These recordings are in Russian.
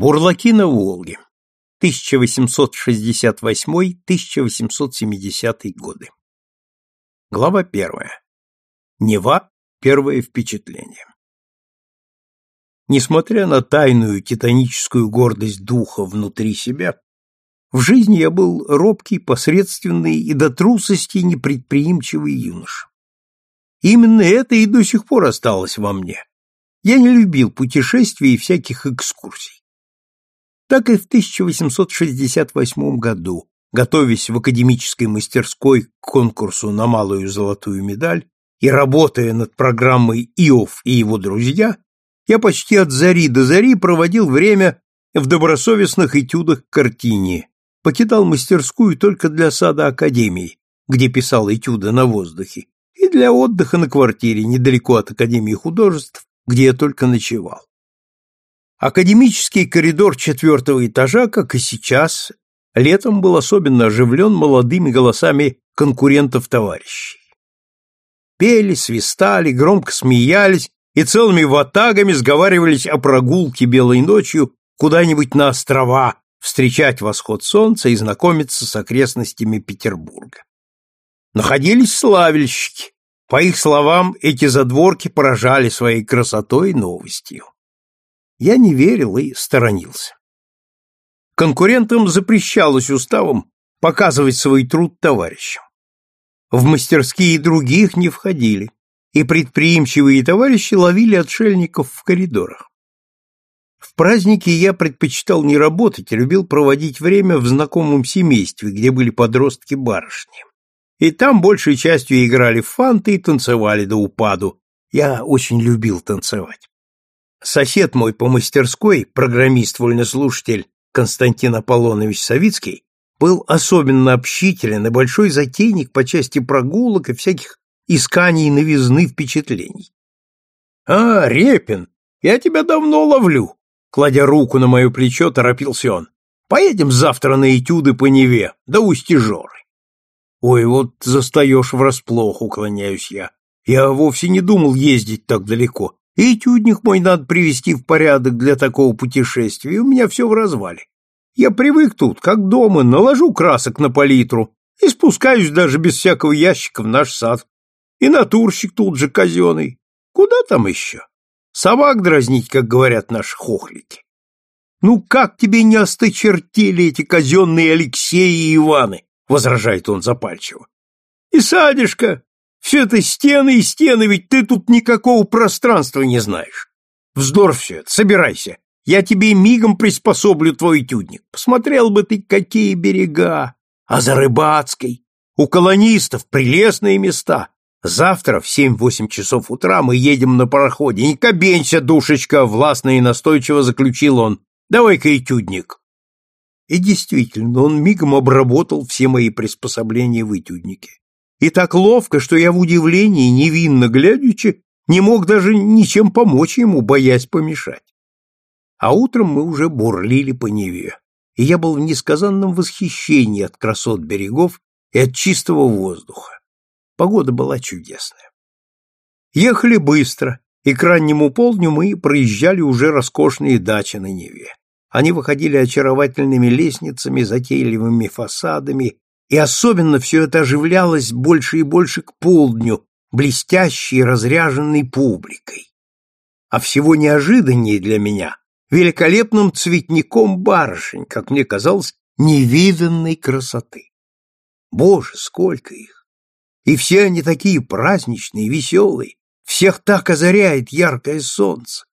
Бурлаки на Волге. 1868-1870 годы. Глава первая. Нева. Первое впечатление. Несмотря на тайную титаническую гордость духа внутри себя, в жизни я был робкий, посредственный и до трусости непредприимчивый юноша. Именно это и до сих пор осталось во мне. Я не любил путешествий и всяких экскурсий. Так и в 1868 году, готовясь в академической мастерской к конкурсу на малую золотую медаль и работая над программой «Иов и его друзья», я почти от зари до зари проводил время в добросовестных этюдах к картине, покидал мастерскую только для сада Академии, где писал этюды на воздухе, и для отдыха на квартире недалеко от Академии художеств, где я только ночевал. Академический коридор четвертого этажа, как и сейчас, летом был особенно оживлен молодыми голосами конкурентов-товарищей. Пели, свистали, громко смеялись и целыми ватагами сговаривались о прогулке белой ночью куда-нибудь на острова, встречать восход солнца и знакомиться с окрестностями Петербурга. Находились славельщики. По их словам, эти задворки поражали своей красотой и новостью. Я не верил и сторонился. Конкурентам запрещалось уставом показывать свой труд товарищам. В мастерские других не входили, и предприимчивые товарищи ловили отшельников в коридорах. В праздники я предпочитал не работать, любил проводить время в знакомом семействе, где были подростки-барышни. И там большей частью играли в фанты и танцевали до упаду. Я очень любил танцевать. Сосед мой по мастерской, программист-вольнослушатель Константин Аполлонович Савицкий, был особенно общителен и большой затейник по части прогулок и всяких исканий новизны впечатлений. — А, Репин, я тебя давно ловлю! — кладя руку на мое плечо, торопился он. — Поедем завтра на этюды по Неве, да Устижоры. — Ой, вот застаешь врасплох, уклоняюсь я. Я вовсе не думал ездить так далеко. И этюдник мой надо привести в порядок для такого путешествия, у меня все в развале. Я привык тут, как дома, наложу красок на палитру и спускаюсь даже без всякого ящика в наш сад. И натурщик тут же казенный. Куда там еще? Собак дразнить, как говорят наши хохлики. Ну как тебе не осточертели эти казенные Алексеи и Иваны? Возражает он запальчиво. И садишка, все это стены и стены, ведь ты тут никакого пространства не знаешь. Вздор все это, собирайся. Я тебе мигом приспособлю твой тюдник. Посмотрел бы ты, какие берега. А за Рыбацкой? У колонистов прелестные места. Завтра в семь-восемь часов утра мы едем на пароходе. Не кабенься, душечка, властно и настойчиво заключил он. Давай-ка этюдник. И действительно, он мигом обработал все мои приспособления в этюднике и так ловко, что я в удивлении, невинно глядячи, не мог даже ничем помочь ему, боясь помешать. А утром мы уже бурлили по Неве, и я был в несказанном восхищении от красот берегов и от чистого воздуха. Погода была чудесная. Ехали быстро, и к раннему полдню мы проезжали уже роскошные дачи на Неве. Они выходили очаровательными лестницами, затейливыми фасадами и особенно все это оживлялось больше и больше к полдню, блестящей разряженной публикой. А всего неожиданнее для меня великолепным цветником барышень, как мне казалось, невиданной красоты. Боже, сколько их! И все они такие праздничные, веселые, всех так озаряет яркое солнце.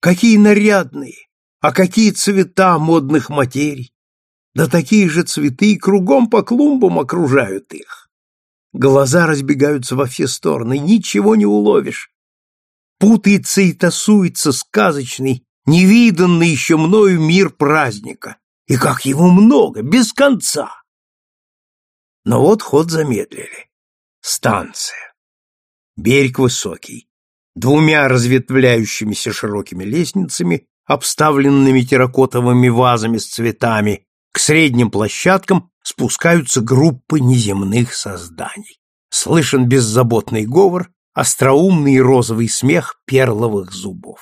Какие нарядные, а какие цвета модных материй! Да такие же цветы кругом по клумбам окружают их. Глаза разбегаются во все стороны, ничего не уловишь. Путается и тасуется сказочный, невиданный еще мною мир праздника. И как его много, без конца! Но вот ход замедлили. Станция. Берег высокий. Двумя разветвляющимися широкими лестницами, обставленными терракотовыми вазами с цветами, к средним площадкам спускаются группы неземных созданий. Слышен беззаботный говор, остроумный розовый смех перловых зубов.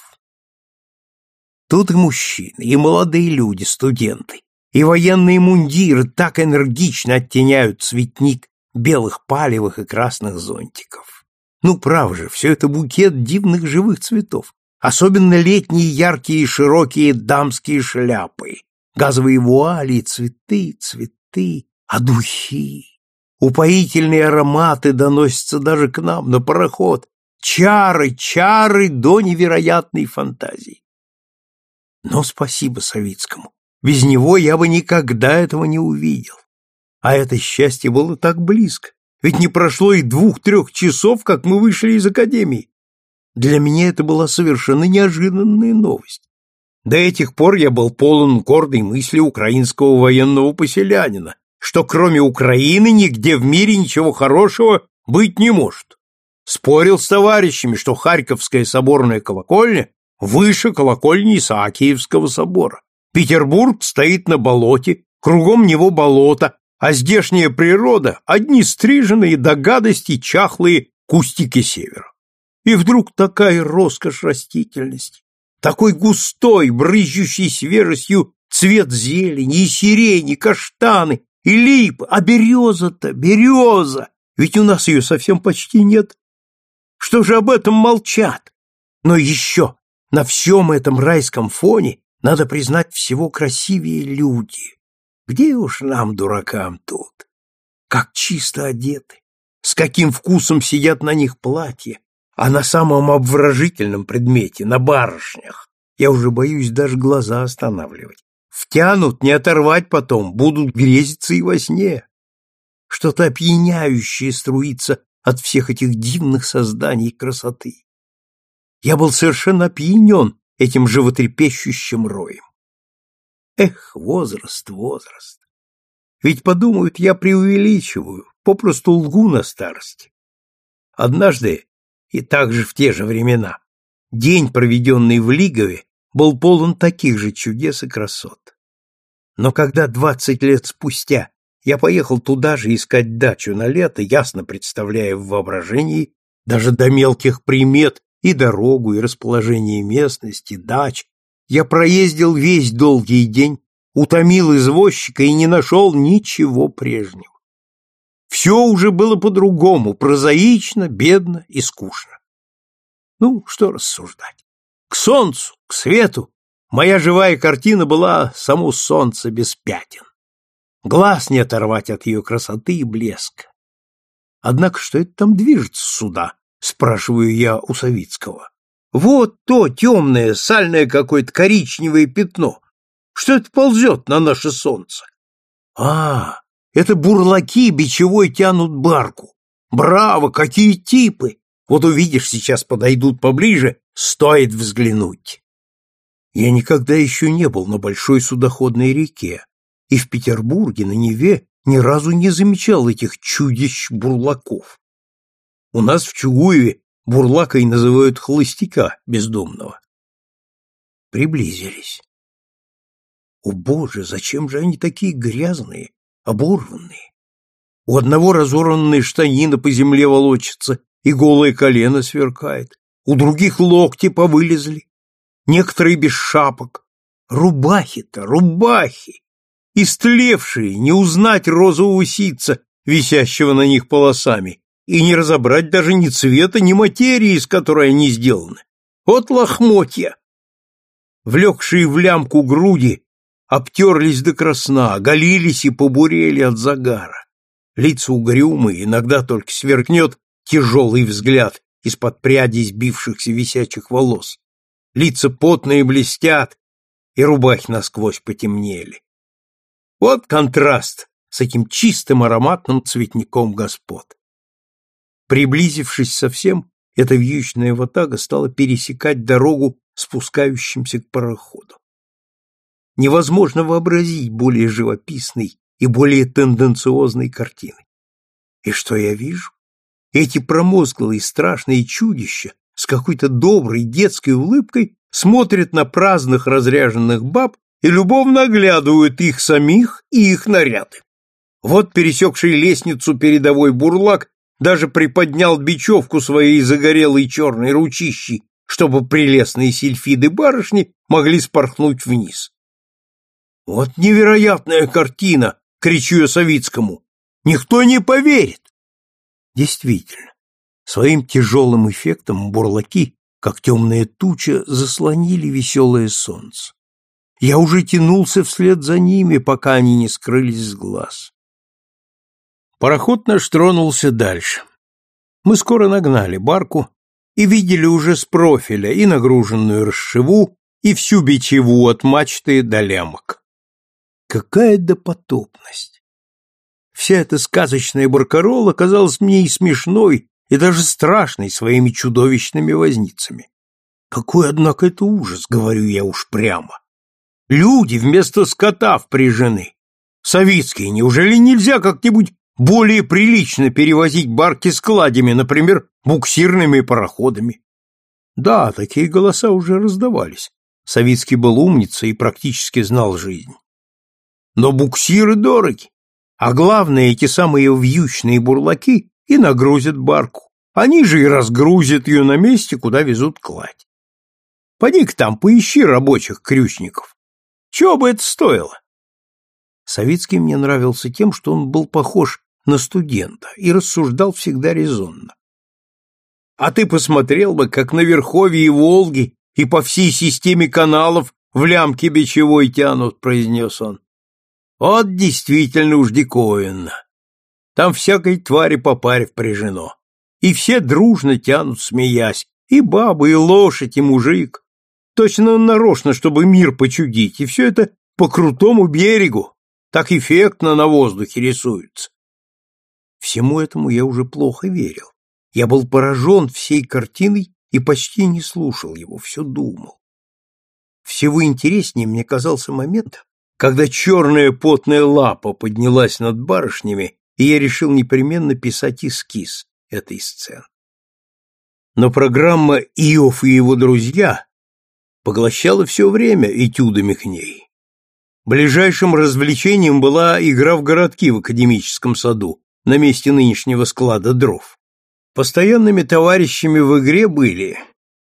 Тут и мужчины, и молодые люди, студенты, и военные мундиры так энергично оттеняют цветник белых палевых и красных зонтиков. Ну, прав же, все это букет дивных живых цветов, особенно летние яркие и широкие дамские шляпы, газовые вуали, цветы, цветы, а духи. Упоительные ароматы доносятся даже к нам на пароход. Чары, чары до невероятной фантазии. Но спасибо Савицкому. Без него я бы никогда этого не увидел. А это счастье было так близко. Ведь не прошло и двух-трех часов, как мы вышли из академии. Для меня это была совершенно неожиданная новость. До этих пор я был полон гордой мысли украинского военного поселянина, что кроме Украины нигде в мире ничего хорошего быть не может. Спорил с товарищами, что Харьковская соборная колокольня выше колокольни Исаакиевского собора. Петербург стоит на болоте, кругом него болото, а здешняя природа — одни стриженные до гадости чахлые кустики севера. И вдруг такая роскошь растительности, такой густой, брызжущий свежестью цвет зелени, и сирени, каштаны, и лип, а береза-то, береза, ведь у нас ее совсем почти нет. Что же об этом молчат? Но еще на всем этом райском фоне надо признать всего красивее люди. Где уж нам, дуракам, тут? Как чисто одеты, с каким вкусом сидят на них платья, а на самом обворожительном предмете, на барышнях, я уже боюсь даже глаза останавливать. Втянут, не оторвать потом, будут грезиться и во сне. Что-то опьяняющее струится от всех этих дивных созданий красоты. Я был совершенно опьянен этим животрепещущим роем. Эх, возраст, возраст. Ведь подумают, я преувеличиваю, попросту лгу на старости. Однажды, и также в те же времена, день, проведенный в Лигове, был полон таких же чудес и красот. Но когда двадцать лет спустя я поехал туда же искать дачу на лето, ясно представляя в воображении даже до мелких примет и дорогу, и расположение местности, дач, я проездил весь долгий день, утомил извозчика и не нашел ничего прежнего. Все уже было по-другому, прозаично, бедно и скучно. Ну, что рассуждать. К солнцу, к свету моя живая картина была само солнце без пятен. Глаз не оторвать от ее красоты и блеска. Однако что это там движется сюда? Спрашиваю я у Савицкого. Вот то темное, сальное какое-то коричневое пятно. Что это ползет на наше солнце? А, это бурлаки бичевой тянут барку. Браво, какие типы! Вот увидишь, сейчас подойдут поближе, стоит взглянуть. Я никогда еще не был на большой судоходной реке, и в Петербурге на Неве ни разу не замечал этих чудищ-бурлаков. У нас в Чугуеве бурлакой называют холостяка бездомного. Приблизились. О боже, зачем же они такие грязные, оборванные? У одного разорванная штанина по земле волочится, и голое колено сверкает. У других локти повылезли. Некоторые без шапок. Рубахи-то, рубахи! Истлевшие, не узнать розового ситца, висящего на них полосами, и не разобрать даже ни цвета, ни материи, из которой они сделаны. Вот лохмотья! Влекшие в лямку груди обтерлись до красна, оголились и побурели от загара. Лица угрюмые, иногда только сверкнет тяжелый взгляд из-под прядей сбившихся висячих волос. Лица потные блестят, и рубахи насквозь потемнели. Вот контраст с этим чистым ароматным цветником господ. Приблизившись совсем, эта вьючная ватага стала пересекать дорогу спускающимся к пароходу. Невозможно вообразить более живописной и более тенденциозной картины. И что я вижу? Эти промозглые страшные чудища с какой-то доброй детской улыбкой смотрят на праздных разряженных баб и любовно оглядывают их самих и их наряды. Вот пересекший лестницу передовой бурлак даже приподнял бечевку своей загорелой черной ручищей чтобы прелестные сильфиды барышни могли спорхнуть вниз. «Вот невероятная картина!» — кричу я Савицкому. «Никто не поверит!» Действительно, своим тяжелым эффектом бурлаки, как темная туча, заслонили веселое солнце. Я уже тянулся вслед за ними, пока они не скрылись с глаз. Пароход наш тронулся дальше. Мы скоро нагнали барку и видели уже с профиля и нагруженную расшиву, и всю бичеву от мачты до лямок. Какая допотопность! Вся эта сказочная баркарола казалась мне и смешной, и даже страшной своими чудовищными возницами. Какой, однако, это ужас, говорю я уж прямо. Люди вместо скота впряжены. Савицкий, неужели нельзя как-нибудь более прилично перевозить барки с кладями, например, буксирными пароходами? Да, такие голоса уже раздавались. Савицкий был умница и практически знал жизнь. Но буксиры дороги, а главное, эти самые вьючные бурлаки и нагрузят барку. Они же и разгрузят ее на месте, куда везут кладь. Поди-ка там, поищи рабочих крючников. Чего бы это стоило? Савицкий мне нравился тем, что он был похож на студента и рассуждал всегда резонно. А ты посмотрел бы, как на Верховье Волги и по всей системе каналов в лямке бичевой тянут, произнес он. Вот действительно уж диковинно. Там всякой твари по паре впряжено. И все дружно тянут, смеясь, и баба, и лошадь, и мужик. Точно нарочно, чтобы мир почудить, и все это по крутому берегу. Так эффектно на воздухе рисуется. Всему этому я уже плохо верил. Я был поражен всей картиной и почти не слушал его, все думал. Всего интереснее мне казался момент, когда черная потная лапа поднялась над барышнями, и я решил непременно писать эскиз этой сцены. Но программа «Иов и его друзья» поглощала все время этюдами к ней. Ближайшим развлечением была игра в городки в академическом саду на месте нынешнего склада дров. Постоянными товарищами в игре были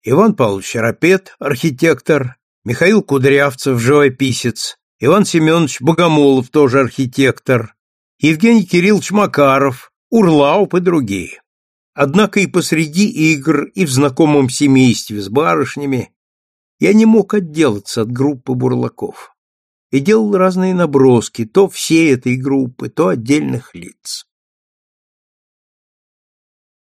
Иван Павлович Рапет, архитектор, Михаил Кудрявцев, живописец, Иван Семенович Богомолов, тоже архитектор, Евгений Кириллович Макаров, Урлауп и другие. Однако и посреди игр, и в знакомом семействе с барышнями я не мог отделаться от группы бурлаков и делал разные наброски, то всей этой группы, то отдельных лиц.